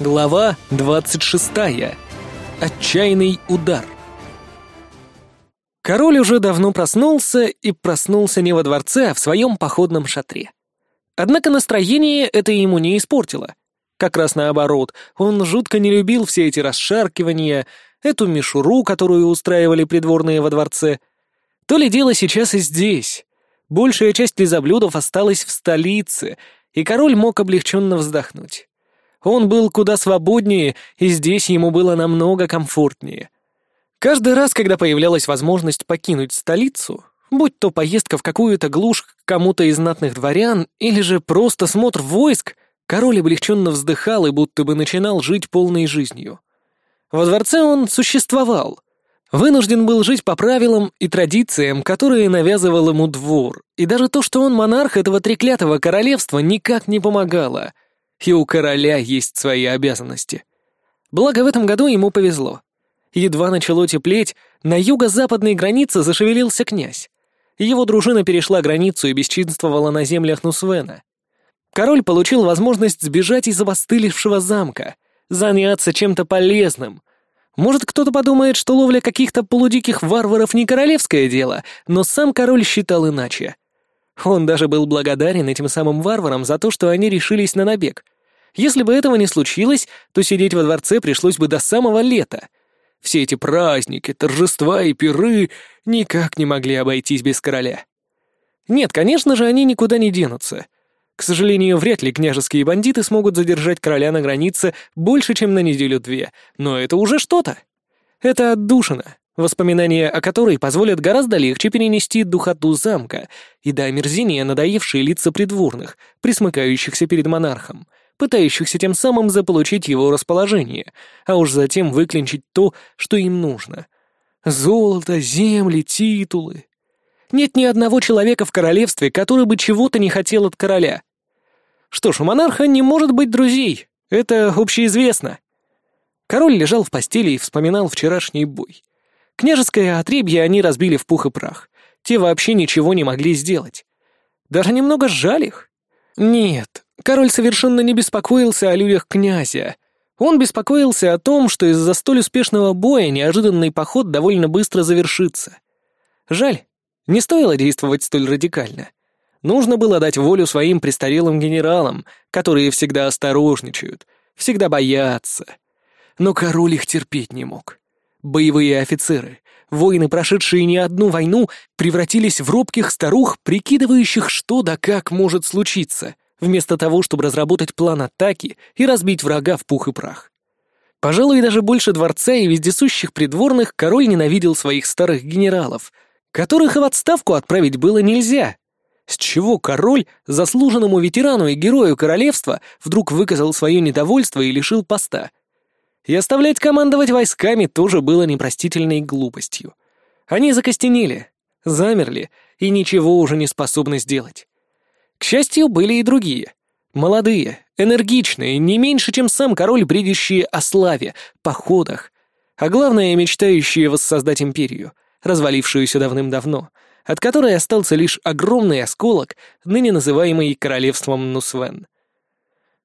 Глава 26. Отчаянный удар. Король уже давно проснулся и проснулся не во дворце, а в своем походном шатре. Однако настроение это ему не испортило. Как раз наоборот, он жутко не любил все эти расшаркивания, эту мишуру, которую устраивали придворные во дворце. То ли дело сейчас и здесь. Большая часть лизоблюдов осталась в столице, и король мог облегченно вздохнуть. Он был куда свободнее, и здесь ему было намного комфортнее. Каждый раз, когда появлялась возможность покинуть столицу, будь то поездка в какую-то глушь к кому-то из знатных дворян или же просто смотр войск, король облегченно вздыхал и будто бы начинал жить полной жизнью. Во дворце он существовал. Вынужден был жить по правилам и традициям, которые навязывал ему двор, и даже то, что он монарх этого треклятого королевства, никак не помогало — и у короля есть свои обязанности. Благо в этом году ему повезло. Едва начало теплеть, на юго-западной границе зашевелился князь. Его дружина перешла границу и бесчинствовала на землях Нусвена. Король получил возможность сбежать из обостылевшего замка, заняться чем-то полезным. Может, кто-то подумает, что ловля каких-то полудиких варваров не королевское дело, но сам король считал иначе. Он даже был благодарен этим самым варварам за то, что они решились на набег — если бы этого не случилось, то сидеть во дворце пришлось бы до самого лета. Все эти праздники, торжества и пиры никак не могли обойтись без короля. Нет, конечно же, они никуда не денутся. К сожалению, вряд ли княжеские бандиты смогут задержать короля на границе больше, чем на неделю-две, но это уже что-то. Это отдушина, воспоминания о которой позволят гораздо легче перенести духоту замка и до омерзения надоевшие лица придворных, присмыкающихся перед монархом — пытающихся тем самым заполучить его расположение, а уж затем выклинчить то, что им нужно. Золото, земли, титулы. Нет ни одного человека в королевстве, который бы чего-то не хотел от короля. Что ж, у монарха не может быть друзей, это общеизвестно. Король лежал в постели и вспоминал вчерашний бой. Княжеское отребье они разбили в пух и прах. Те вообще ничего не могли сделать. Даже немного жаль их. Нет, Король совершенно не беспокоился о людях князя. Он беспокоился о том, что из-за столь успешного боя неожиданный поход довольно быстро завершится. Жаль, не стоило действовать столь радикально. Нужно было дать волю своим престарелым генералам, которые всегда осторожничают, всегда боятся. Но король их терпеть не мог. Боевые офицеры, воины, прошедшие не одну войну, превратились в робких старух, прикидывающих, что да как может случиться — вместо того, чтобы разработать план атаки и разбить врага в пух и прах. Пожалуй, даже больше дворца и вездесущих придворных король ненавидел своих старых генералов, которых и в отставку отправить было нельзя. С чего король, заслуженному ветерану и герою королевства, вдруг выказал свое недовольство и лишил поста? И оставлять командовать войсками тоже было непростительной глупостью. Они закостенели, замерли и ничего уже не способны сделать. К счастью, были и другие. Молодые, энергичные, не меньше, чем сам король, бредящие о славе, походах, а главное, мечтающие воссоздать империю, развалившуюся давным-давно, от которой остался лишь огромный осколок, ныне называемый королевством Нусвен.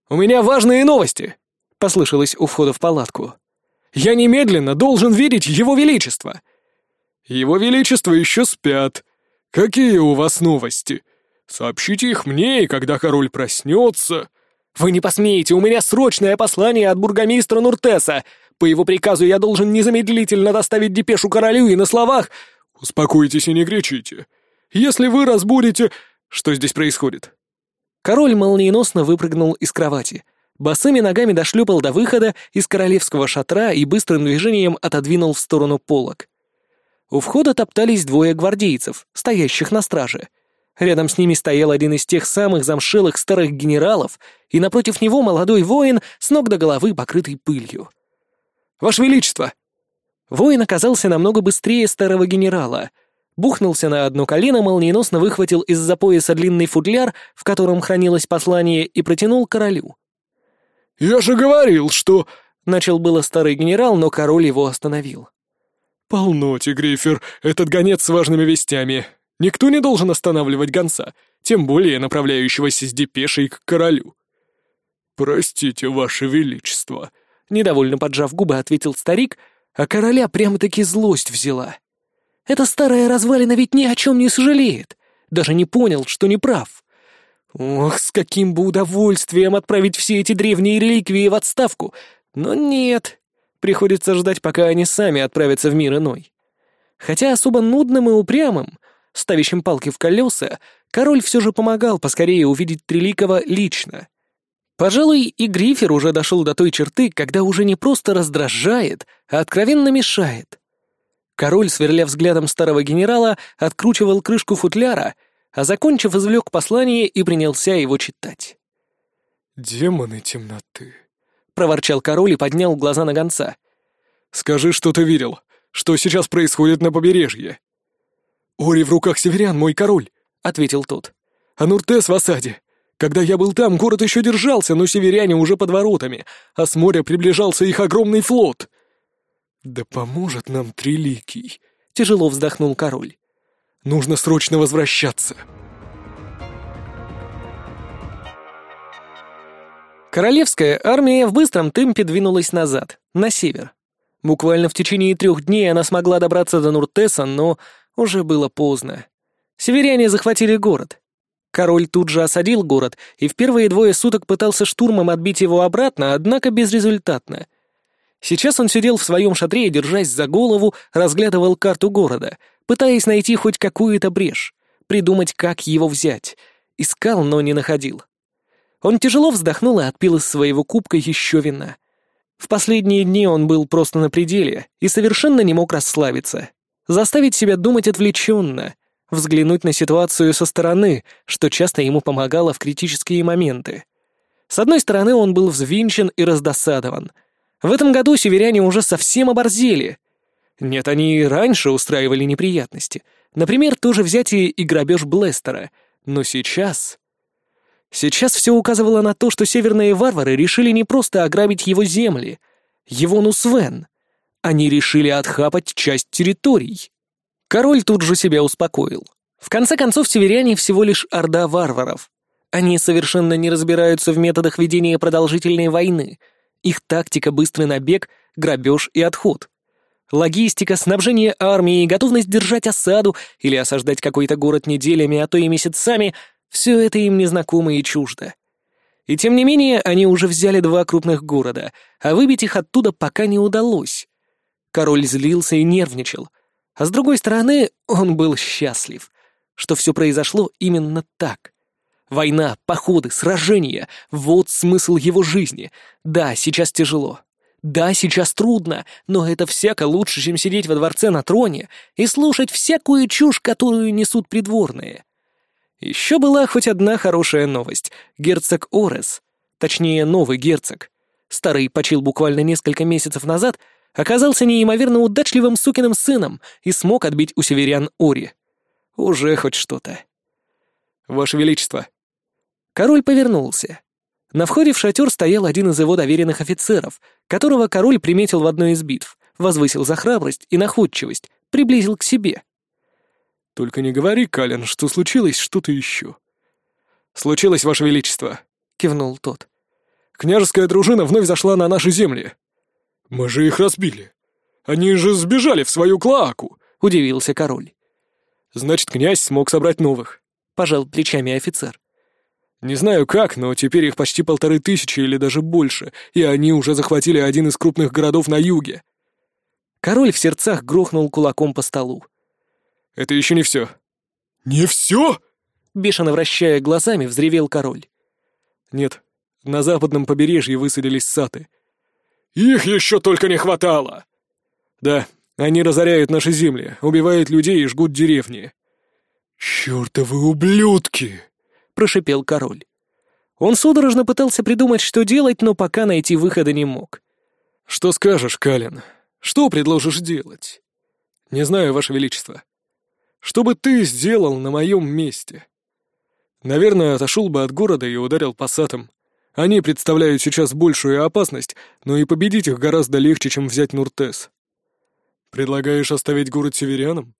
«У меня важные новости!» — послышалось у входа в палатку. «Я немедленно должен видеть его величество!» «Его величество еще спят. Какие у вас новости?» Сообщите их мне, и когда король проснется...» «Вы не посмеете! У меня срочное послание от бургомистра Нуртеса! По его приказу я должен незамедлительно доставить депешу королю и на словах...» «Успокойтесь и не кричите. Если вы разбудите...» «Что здесь происходит?» Король молниеносно выпрыгнул из кровати. Босыми ногами дошлепал до выхода из королевского шатра и быстрым движением отодвинул в сторону полок. У входа топтались двое гвардейцев, стоящих на страже. Рядом с ними стоял один из тех самых замшелых старых генералов, и напротив него молодой воин с ног до головы, покрытый пылью. «Ваше Величество!» Воин оказался намного быстрее старого генерала. Бухнулся на одно колено, молниеносно выхватил из-за пояса длинный футляр, в котором хранилось послание, и протянул королю. «Я же говорил, что...» — начал было старый генерал, но король его остановил. «Полно, Тигрифер, этот гонец с важными вестями. Никто не должен останавливать гонца, тем более направляющегося с депешей к королю. «Простите, ваше величество», — недовольно поджав губы, ответил старик, а короля прямо-таки злость взяла. «Эта старая развалина ведь ни о чем не сожалеет, даже не понял, что не прав. Ох, с каким бы удовольствием отправить все эти древние реликвии в отставку, но нет, приходится ждать, пока они сами отправятся в мир иной. Хотя особо нудным и упрямым ставящим палки в колеса, король все же помогал поскорее увидеть Триликова лично. Пожалуй, и Грифер уже дошел до той черты, когда уже не просто раздражает, а откровенно мешает. Король, сверля взглядом старого генерала, откручивал крышку футляра, а, закончив, извлек послание и принялся его читать. «Демоны темноты», — проворчал король и поднял глаза на гонца. «Скажи, что ты верил, что сейчас происходит на побережье». «Ори в руках северян, мой король», — ответил тот. «А Нуртес в осаде. Когда я был там, город еще держался, но северяне уже под воротами, а с моря приближался их огромный флот». «Да поможет нам Триликий», — тяжело вздохнул король. «Нужно срочно возвращаться». Королевская армия в быстром темпе двинулась назад, на север. Буквально в течение трех дней она смогла добраться до Нуртеса, но уже было поздно. Северяне захватили город. Король тут же осадил город и в первые двое суток пытался штурмом отбить его обратно, однако безрезультатно. Сейчас он сидел в своем шатре и, держась за голову, разглядывал карту города, пытаясь найти хоть какую-то брешь, придумать, как его взять. Искал, но не находил. Он тяжело вздохнул и отпил из своего кубка еще вина. В последние дни он был просто на пределе и совершенно не мог расслабиться. Заставить себя думать отвлеченно, взглянуть на ситуацию со стороны, что часто ему помогало в критические моменты. С одной стороны, он был взвинчен и раздосадован. В этом году северяне уже совсем оборзели. Нет, они и раньше устраивали неприятности. Например, тоже взятие и грабеж Блестера. Но сейчас... Сейчас все указывало на то, что северные варвары решили не просто ограбить его земли, его Нусвен они решили отхапать часть территорий. Король тут же себя успокоил. В конце концов, северяне всего лишь орда варваров. Они совершенно не разбираются в методах ведения продолжительной войны. Их тактика — быстрый набег, грабеж и отход. Логистика, снабжение армии, готовность держать осаду или осаждать какой-то город неделями, а то и месяцами — все это им незнакомо и чуждо. И тем не менее, они уже взяли два крупных города, а выбить их оттуда пока не удалось. Король злился и нервничал. А с другой стороны, он был счастлив, что все произошло именно так. Война, походы, сражения — вот смысл его жизни. Да, сейчас тяжело. Да, сейчас трудно, но это всяко лучше, чем сидеть во дворце на троне и слушать всякую чушь, которую несут придворные. Еще была хоть одна хорошая новость. Герцог Орес, точнее, новый герцог. Старый почил буквально несколько месяцев назад — оказался неимоверно удачливым сукиным сыном и смог отбить у северян Ори. Уже хоть что-то. «Ваше Величество!» Король повернулся. На входе в шатер стоял один из его доверенных офицеров, которого король приметил в одной из битв, возвысил за храбрость и находчивость, приблизил к себе. «Только не говори, Калин, что случилось что-то еще». «Случилось, Ваше Величество», — кивнул тот. «Княжеская дружина вновь зашла на наши земли. «Мы же их разбили! Они же сбежали в свою клаку. — удивился король. «Значит, князь смог собрать новых», — пожал плечами офицер. «Не знаю как, но теперь их почти полторы тысячи или даже больше, и они уже захватили один из крупных городов на юге». Король в сердцах грохнул кулаком по столу. «Это еще не все». «Не все?» — бешено вращая глазами, взревел король. «Нет, на западном побережье высадились саты, «Их еще только не хватало!» «Да, они разоряют наши земли, убивают людей и жгут деревни». «Чертовы ублюдки!» — прошипел король. Он судорожно пытался придумать, что делать, но пока найти выхода не мог. «Что скажешь, Калин? Что предложишь делать?» «Не знаю, Ваше Величество. Что бы ты сделал на моем месте?» «Наверное, отошел бы от города и ударил пассатом. Они представляют сейчас большую опасность, но и победить их гораздо легче, чем взять Нуртес. Предлагаешь оставить город северянам?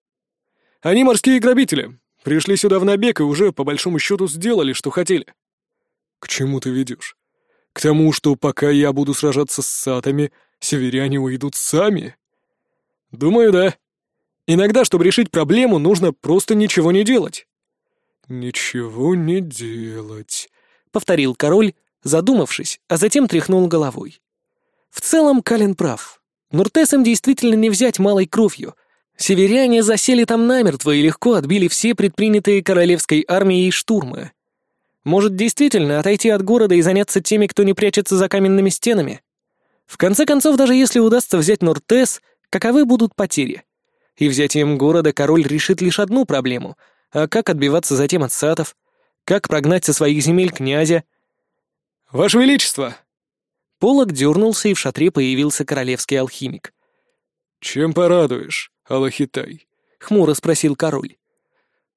Они морские грабители. Пришли сюда в набег и уже, по большому счету, сделали, что хотели. К чему ты ведешь? К тому, что пока я буду сражаться с сатами, северяне уйдут сами? Думаю, да. Иногда, чтобы решить проблему, нужно просто ничего не делать. «Ничего не делать», — повторил король, задумавшись, а затем тряхнул головой. В целом Калин прав. Нуртесам действительно не взять малой кровью. Северяне засели там намертво и легко отбили все предпринятые королевской армией штурмы. Может, действительно отойти от города и заняться теми, кто не прячется за каменными стенами? В конце концов, даже если удастся взять Нортес, каковы будут потери? И взятием города король решит лишь одну проблему — а как отбиваться затем от сатов? Как прогнать со своих земель князя — «Ваше Величество!» Полок дернулся, и в шатре появился королевский алхимик. «Чем порадуешь, Аллахитай?» — хмуро спросил король.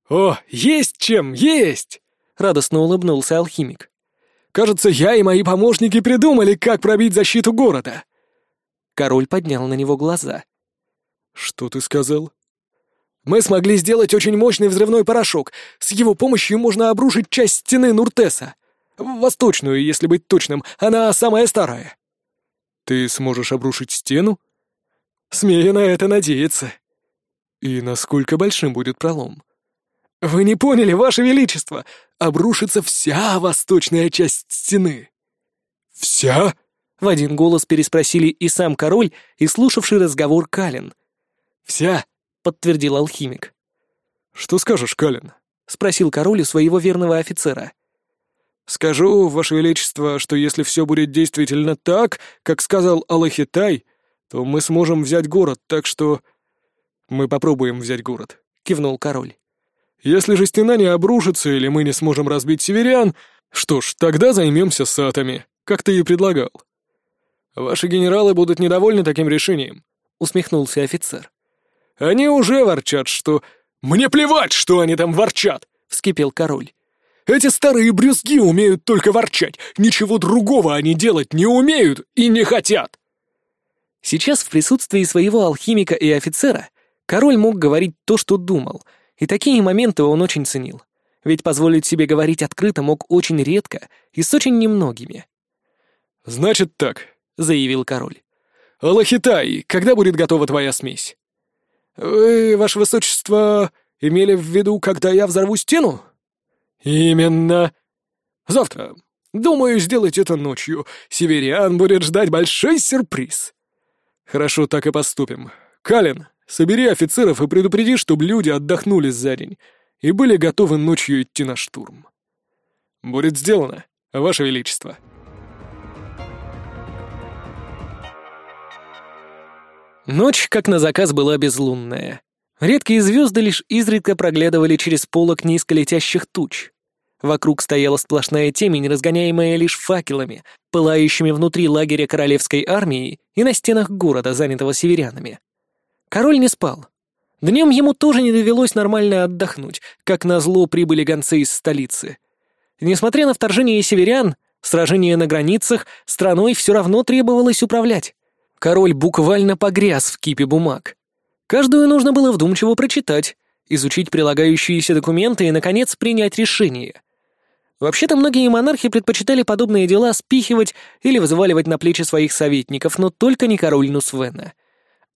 «О, есть чем, есть!» — радостно улыбнулся алхимик. «Кажется, я и мои помощники придумали, как пробить защиту города!» Король поднял на него глаза. «Что ты сказал?» «Мы смогли сделать очень мощный взрывной порошок. С его помощью можно обрушить часть стены Нуртеса. Восточную, если быть точным. Она самая старая». «Ты сможешь обрушить стену?» «Смею на это надеяться». «И насколько большим будет пролом?» «Вы не поняли, Ваше Величество! Обрушится вся восточная часть стены!» «Вся?» — в один голос переспросили и сам король, и слушавший разговор Калин. «Вся!» — подтвердил алхимик. «Что скажешь, Калин?» — спросил король у своего верного офицера. Скажу, Ваше Величество, что если все будет действительно так, как сказал Аллахитай, то мы сможем взять город, так что...» «Мы попробуем взять город», — кивнул король. «Если же стена не обрушится или мы не сможем разбить северян, что ж, тогда займемся сатами, как ты и предлагал». «Ваши генералы будут недовольны таким решением», — усмехнулся офицер. «Они уже ворчат, что...» «Мне плевать, что они там ворчат!» — вскипел король. Эти старые брюзги умеют только ворчать. Ничего другого они делать не умеют и не хотят. Сейчас в присутствии своего алхимика и офицера король мог говорить то, что думал, и такие моменты он очень ценил. Ведь позволить себе говорить открыто мог очень редко и с очень немногими. «Значит так», — заявил король. «Алахитай, когда будет готова твоя смесь?» «Вы, ваше высочество, имели в виду, когда я взорву стену?» «Именно. Завтра. Думаю, сделать это ночью. Севериан будет ждать большой сюрприз». «Хорошо, так и поступим. Калин, собери офицеров и предупреди, чтобы люди отдохнули за день и были готовы ночью идти на штурм». «Будет сделано, Ваше Величество». Ночь, как на заказ, была безлунная. Редкие звезды лишь изредка проглядывали через полок низколетящих туч. Вокруг стояла сплошная темень, разгоняемая лишь факелами, пылающими внутри лагеря королевской армии и на стенах города, занятого северянами. Король не спал. Днем ему тоже не довелось нормально отдохнуть, как назло прибыли гонцы из столицы. Несмотря на вторжение северян, сражение на границах, страной все равно требовалось управлять. Король буквально погряз в кипе бумаг, Каждую нужно было вдумчиво прочитать, изучить прилагающиеся документы и, наконец, принять решение. Вообще-то многие монархи предпочитали подобные дела спихивать или взваливать на плечи своих советников, но только не король Нусвена.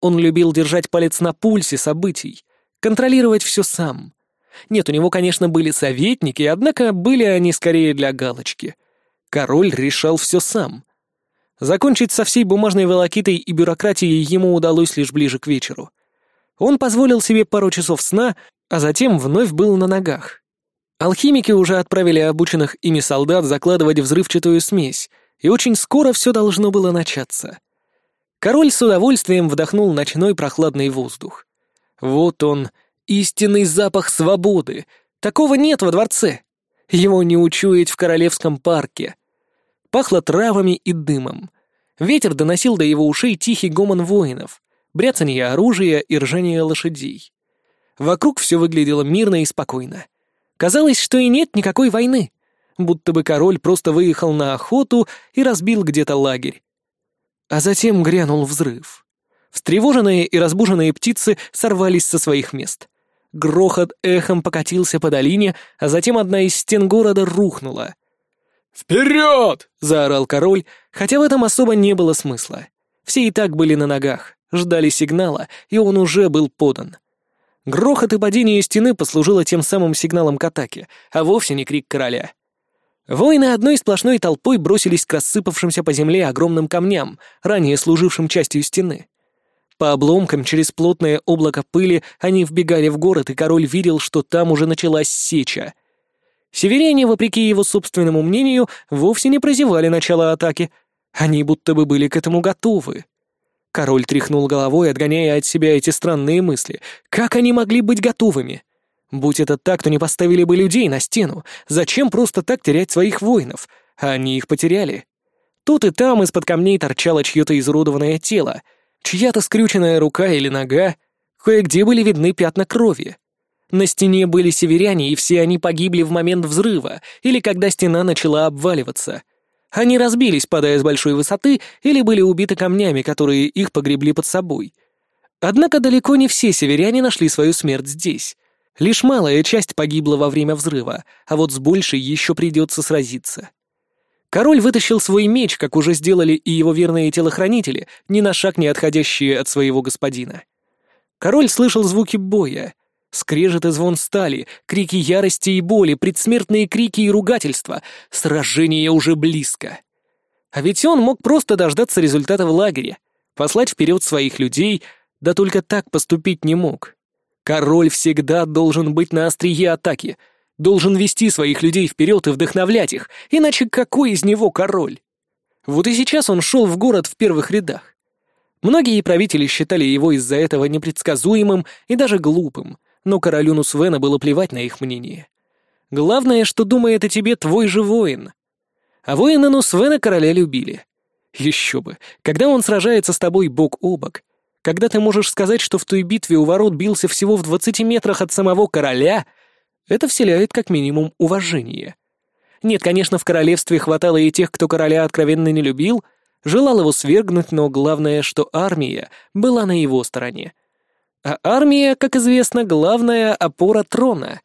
Он любил держать палец на пульсе событий, контролировать все сам. Нет, у него, конечно, были советники, однако были они скорее для галочки. Король решал все сам. Закончить со всей бумажной волокитой и бюрократией ему удалось лишь ближе к вечеру — он позволил себе пару часов сна, а затем вновь был на ногах. Алхимики уже отправили обученных ими солдат закладывать взрывчатую смесь, и очень скоро все должно было начаться. Король с удовольствием вдохнул ночной прохладный воздух. Вот он, истинный запах свободы. Такого нет во дворце. Его не учуять в королевском парке. Пахло травами и дымом. Ветер доносил до его ушей тихий гомон воинов бряцанье оружия и ржание лошадей. Вокруг все выглядело мирно и спокойно. Казалось, что и нет никакой войны, будто бы король просто выехал на охоту и разбил где-то лагерь. А затем грянул взрыв. Встревоженные и разбуженные птицы сорвались со своих мест. Грохот эхом покатился по долине, а затем одна из стен города рухнула. «Вперед!» — заорал король, хотя в этом особо не было смысла. Все и так были на ногах ждали сигнала, и он уже был подан. Грохот и падение стены послужило тем самым сигналом к атаке, а вовсе не крик короля. Воины одной сплошной толпой бросились к рассыпавшимся по земле огромным камням, ранее служившим частью стены. По обломкам через плотное облако пыли они вбегали в город, и король видел, что там уже началась сеча. Северяне, вопреки его собственному мнению, вовсе не прозевали начало атаки. Они будто бы были к этому готовы. Король тряхнул головой, отгоняя от себя эти странные мысли. Как они могли быть готовыми? Будь это так, то не поставили бы людей на стену. Зачем просто так терять своих воинов? Они их потеряли. Тут и там из-под камней торчало чье-то изуродованное тело, чья-то скрюченная рука или нога. Кое-где были видны пятна крови. На стене были северяне, и все они погибли в момент взрыва или когда стена начала обваливаться — они разбились, падая с большой высоты, или были убиты камнями, которые их погребли под собой. Однако далеко не все северяне нашли свою смерть здесь. Лишь малая часть погибла во время взрыва, а вот с большей еще придется сразиться. Король вытащил свой меч, как уже сделали и его верные телохранители, ни на шаг не отходящие от своего господина. Король слышал звуки боя. Скрежет и звон стали, крики ярости и боли, предсмертные крики и ругательства. Сражение уже близко. А ведь он мог просто дождаться результата в лагере, послать вперед своих людей, да только так поступить не мог. Король всегда должен быть на острие атаки, должен вести своих людей вперед и вдохновлять их, иначе какой из него король? Вот и сейчас он шел в город в первых рядах. Многие правители считали его из-за этого непредсказуемым и даже глупым, но королюну Свена было плевать на их мнение. Главное, что думает о тебе твой же воин. А воина Нусвена короля любили. Еще бы, когда он сражается с тобой бок о бок, когда ты можешь сказать, что в той битве у ворот бился всего в 20 метрах от самого короля, это вселяет как минимум уважение. Нет, конечно, в королевстве хватало и тех, кто короля откровенно не любил, желал его свергнуть, но главное, что армия была на его стороне — а армия, как известно, главная опора трона.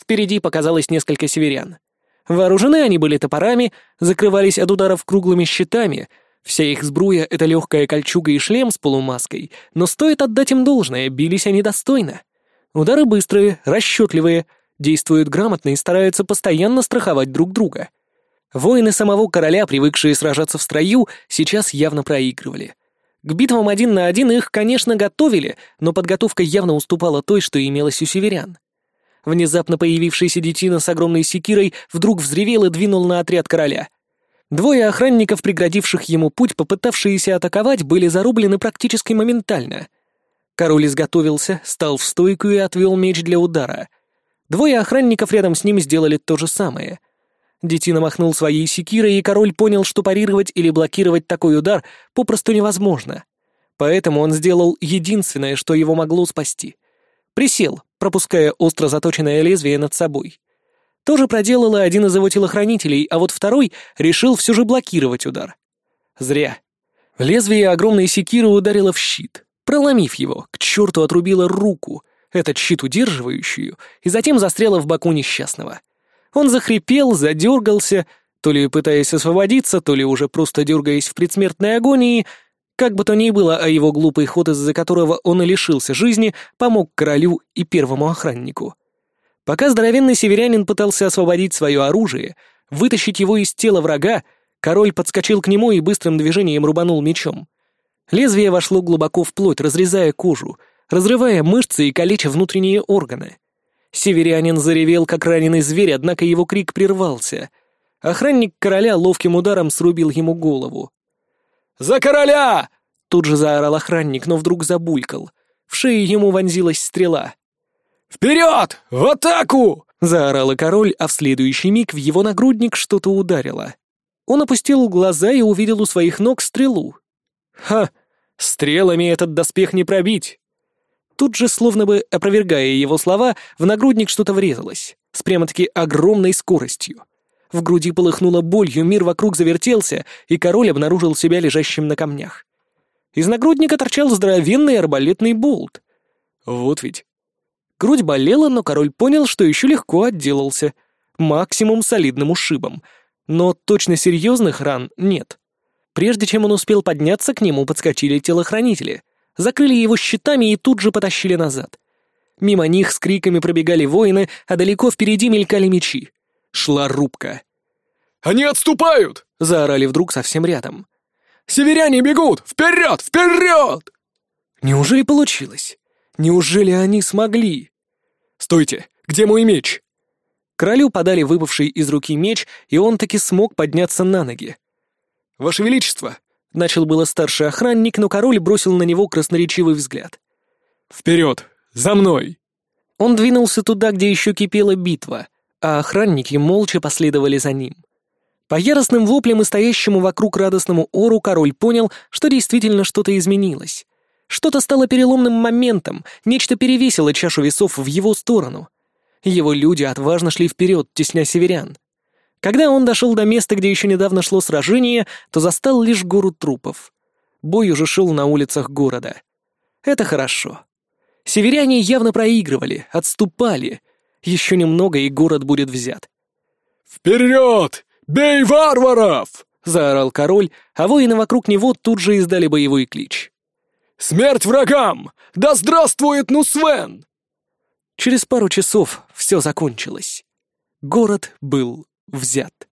Впереди показалось несколько северян. Вооружены они были топорами, закрывались от ударов круглыми щитами. Вся их сбруя — это легкая кольчуга и шлем с полумаской, но стоит отдать им должное, бились они достойно. Удары быстрые, расчетливые, действуют грамотно и стараются постоянно страховать друг друга. Воины самого короля, привыкшие сражаться в строю, сейчас явно проигрывали. К битвам один на один их, конечно, готовили, но подготовка явно уступала той, что имелась у северян. Внезапно появившийся детина с огромной секирой вдруг взревел и двинул на отряд короля. Двое охранников, преградивших ему путь, попытавшиеся атаковать, были зарублены практически моментально. Король изготовился, стал в стойку и отвел меч для удара. Двое охранников рядом с ним сделали то же самое — Детина махнул своей секирой, и король понял, что парировать или блокировать такой удар попросту невозможно. Поэтому он сделал единственное, что его могло спасти. Присел, пропуская остро заточенное лезвие над собой. Тоже проделала один из его телохранителей, а вот второй решил все же блокировать удар. Зря. Лезвие огромной секиры ударило в щит, проломив его, к черту отрубило руку, этот щит удерживающую, и затем застряло в боку несчастного — он захрипел, задергался, то ли пытаясь освободиться, то ли уже просто дергаясь в предсмертной агонии. Как бы то ни было, а его глупый ход, из-за которого он и лишился жизни, помог королю и первому охраннику. Пока здоровенный северянин пытался освободить свое оружие, вытащить его из тела врага, король подскочил к нему и быстрым движением рубанул мечом. Лезвие вошло глубоко в плоть, разрезая кожу, разрывая мышцы и калеча внутренние органы — Северянин заревел, как раненый зверь, однако его крик прервался. Охранник короля ловким ударом срубил ему голову. «За короля!» — тут же заорал охранник, но вдруг забулькал. В шее ему вонзилась стрела. «Вперед! В атаку!» — заорал и король, а в следующий миг в его нагрудник что-то ударило. Он опустил глаза и увидел у своих ног стрелу. «Ха! Стрелами этот доспех не пробить!» Тут же, словно бы опровергая его слова, в нагрудник что-то врезалось, с прямо-таки огромной скоростью. В груди полыхнула болью, мир вокруг завертелся, и король обнаружил себя лежащим на камнях. Из нагрудника торчал здоровенный арбалетный болт. Вот ведь. Грудь болела, но король понял, что еще легко отделался. Максимум солидным ушибом. Но точно серьезных ран нет. Прежде чем он успел подняться, к нему подскочили телохранители — закрыли его щитами и тут же потащили назад. Мимо них с криками пробегали воины, а далеко впереди мелькали мечи. Шла рубка. «Они отступают!» — заорали вдруг совсем рядом. «Северяне бегут! Вперед! Вперед!» Неужели получилось? Неужели они смогли? «Стойте! Где мой меч?» Королю подали выпавший из руки меч, и он таки смог подняться на ноги. «Ваше Величество, Начал было старший охранник, но король бросил на него красноречивый взгляд. «Вперед! За мной!» Он двинулся туда, где еще кипела битва, а охранники молча последовали за ним. По яростным воплям и стоящему вокруг радостному ору король понял, что действительно что-то изменилось. Что-то стало переломным моментом, нечто перевесило чашу весов в его сторону. Его люди отважно шли вперед, тесня северян. Когда он дошел до места, где еще недавно шло сражение, то застал лишь гору трупов. Бой уже шел на улицах города. Это хорошо. Северяне явно проигрывали, отступали. Еще немного, и город будет взят. «Вперед! Бей варваров!» — заорал король, а воины вокруг него тут же издали боевой клич. «Смерть врагам! Да здравствует Нусвен!» Через пару часов все закончилось. Город был взят.